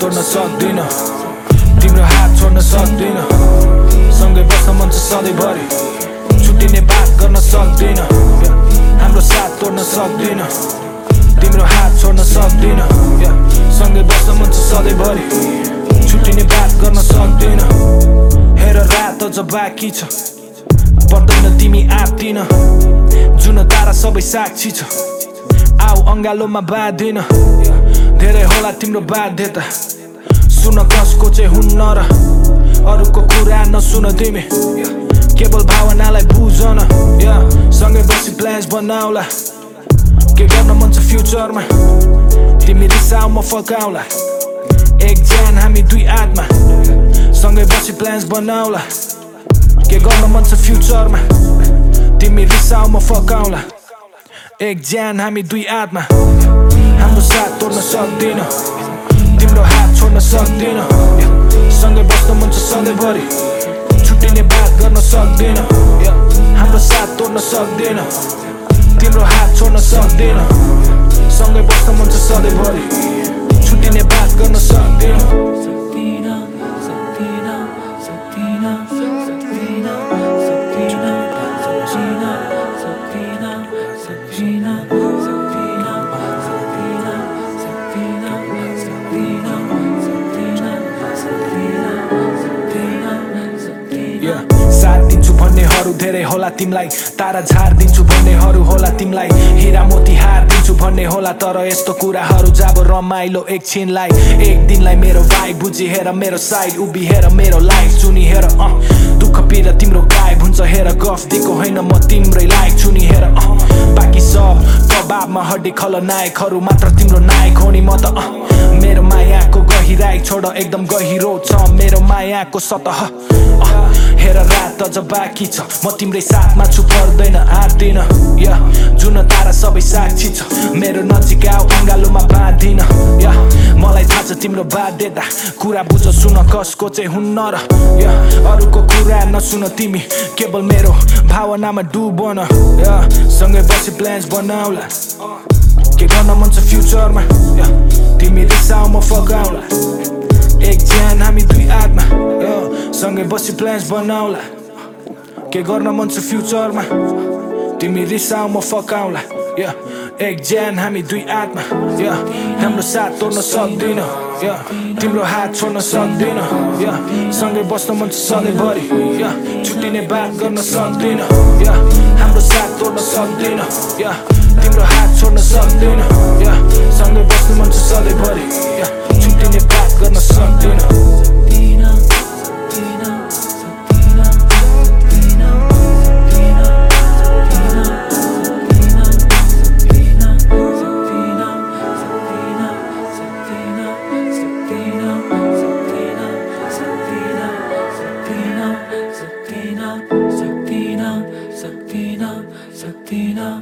छोड्न सक्दिन। तिम्रो हात छोड्न सक्दिन। सँगै बस्न मन छ सधैँभरि। छुट्टिने बात गर्न सक्दिन। हाम्रो साथ तोड्न सक्दिन। तिम्रो हात छोड्न सक्दिन। सँगै बस्न मन छ सधैँभरि। छुट्टिने बात गर्न सक्दिन। हेर रात अझ बाँकी छ। पर्दैन तिमी आत्तिन। जुन तारा सबै साक्षी छ। आऊ अङ्गालोमा बाँधिन। धेरै होला तिम्रो बाध्यता। सुन कसको चाहिँ हुन्न र अरूको कुरा नसुन तिमी। केवल भावनालाई बुझन। या सँगै बसी प्लान्स बनाउला। के गर्न मन छ फ्युचरमा तिमी रिसाउ म फकाउला ज्यान हामी दुई आत्मा। सँगै बसी प्लान्स बनाउला। के गर्न मन छ फ्युचरमा तिमी रिसाउ म फकाउला ज्यान हामी दुई आत्मा। हाम्रो साथ तोड्न सक्दिन तिम्रो हात छोड्न सक्दिन सँगै बस्न मन छ सधैँभरि छुट्टिने बात गर्न सक्दिन हाम्रो साथ तोड्न सक्दिन तिम्रो हात छोड्न सक्दिन सँगै बस्न मन छ सधैँभरि छुट्टिने बात गर्न सक्दिन भन्नेहरू धेरै होला तिमीलाई। तारा झार दिन्छु भन्नेहरू होला तिमीलाई। हिरा मोती हार दिन्छु भन्ने होला तर यस्तो कुराहरू जब रमाइलो एकछिनलाई। एक दिनलाई मेरो भाइ बुझी हेर मेरो साइड उभि हेर मेरो लाइफ चुनी हेर अँ। दुःख पीडा तिम्रो गायब हुन्छ हेर गफ दिएको होइन म तिम्रै लाइक चुनी हेर अँ। बाँकी सब प्रभावमा हड्डी खलनायकहरू मात्र तिम्रो नायक हो नि म त मेरो मायाको गहिराई छोड एकदम गहिरो छ। मायाको सतह हेर रात अझ बाँकी छ म तिम्रै साथमा छु पर्दैन आँट्दिन या जुन तारा सबै साक्षी छ मेरो नजिक आऊ अङ्गालोमा बाँधिन या मलाई थाहा छ तिम्रो बाध्यता कुरा बुझ सुन कसको चाहिँ हुन्न र या अरूको कुरा नसुन तिमी केवल मेरो भावनामा डुबन या सँगै बसी प्लान्स बनाउला के गर्न मन छ फ्युचरमा तिमी रिसाउ म फकाउला एक ज्यान हामी दुई आत्मा। सँगै बसी प्लान्स बनाउला। के गर्न मन छ फ्युचरमा तिमी रिसाउ म फकाउला। एक ज्यान हामी दुई आत्मा। हाम्रो साथ तोड्न सक्दिन। तिम्रो हात छोड्न सक्दिन। सँगै बस्न मन सधैँभरि छुट्टिने बात गर्न सक्दिन। हाम्रो साथ तोड्न सक्दिन। या तिम्रो हात छोड्न सक्दिन। Latina